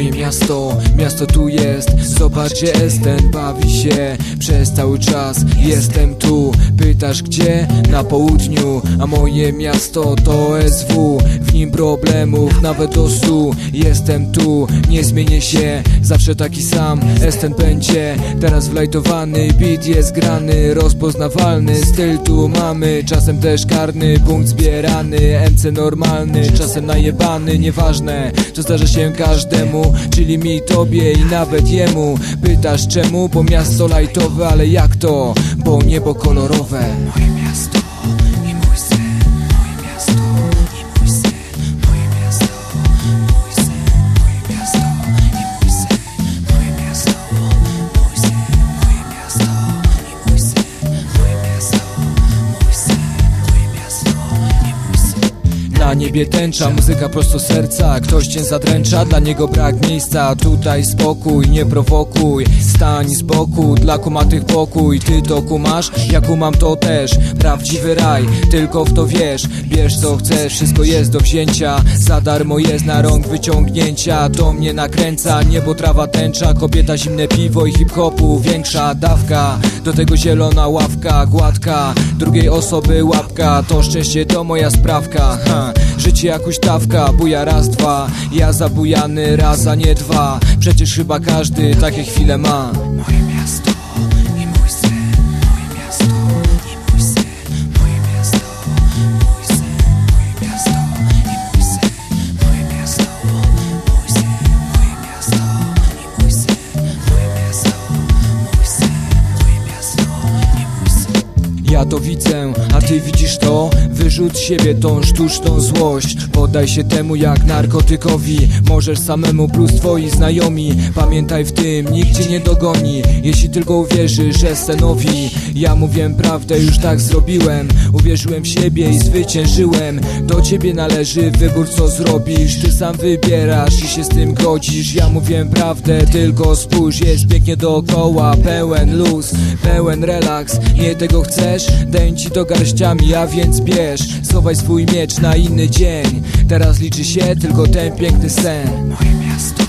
moje miasto Miasto tu jest, zobacz gdzie jestem Bawi się. Przez cały czas, jestem tu Pyta Pytasz gdzie? Na południu A moje miasto to SW W. Nim problemów nawet do stu. Jestem tu, nie zmienię się Zawsze taki sam, Esten będzie Teraz wlajtowany, beat jest grany Rozpoznawalny, styl tu mamy Czasem też karny, punkt zbierany MC normalny, czasem najebany. Nieważne, to zdarza się każdemu Czyli mi, tobie i nawet jemu. Pytasz czemu? Bo miasto lajtowe, ale jak to? Bo niebo kolorowe Moje miasto Niebie tęcza, muzyka prosto serca. Ktoś cię zadręcza, dla niego brak miejsca. Tutaj spokój, nie prowokuj Stań z boku, dla kumatych pokój Ty to kumasz, ja kumam to też. Prawdziwy raj, tylko w to wiesz. Bierz co chcesz, wszystko jest do wzięcia. Za darmo jest na rąk wyciągnięcia. To mnie nakręca, niebo trawa tęcza. Kobieta zimne piwo i hip-hopu. Większa dawka, do tego zielona ławka. Gładka, drugiej osoby łapka. To szczęście to moja sprawka. Życie jak huśtawka, buja raz, dwa. Ja zabujany raz, a nie dwa. Przecież chyba każdy takie chwile ma. Moje miasto Ja to widzę, a ty widzisz to? Wyrzuć siebie tą sztuczną złość. Poddaj się temu jak narkotykowi. Możesz samemu plus twoi znajomi. Pamiętaj w tym, nikt cię nie dogoni. Jeśli tylko uwierzysz, że scenowi. Ja mówię prawdę, już tak zrobiłem. Uwierzyłem w siebie i zwyciężyłem. Do ciebie należy wybór co zrobisz. Ty sam wybierasz i się z tym godzisz. Ja mówię prawdę, tylko spójrz. Jest pięknie dookoła, pełen luz Pełen relaks, nie tego chcesz? Daj ci to garściami, a więc bierz. Schowaj swój miecz na inny dzień. Teraz liczy się tylko ten piękny sen. Moje miasto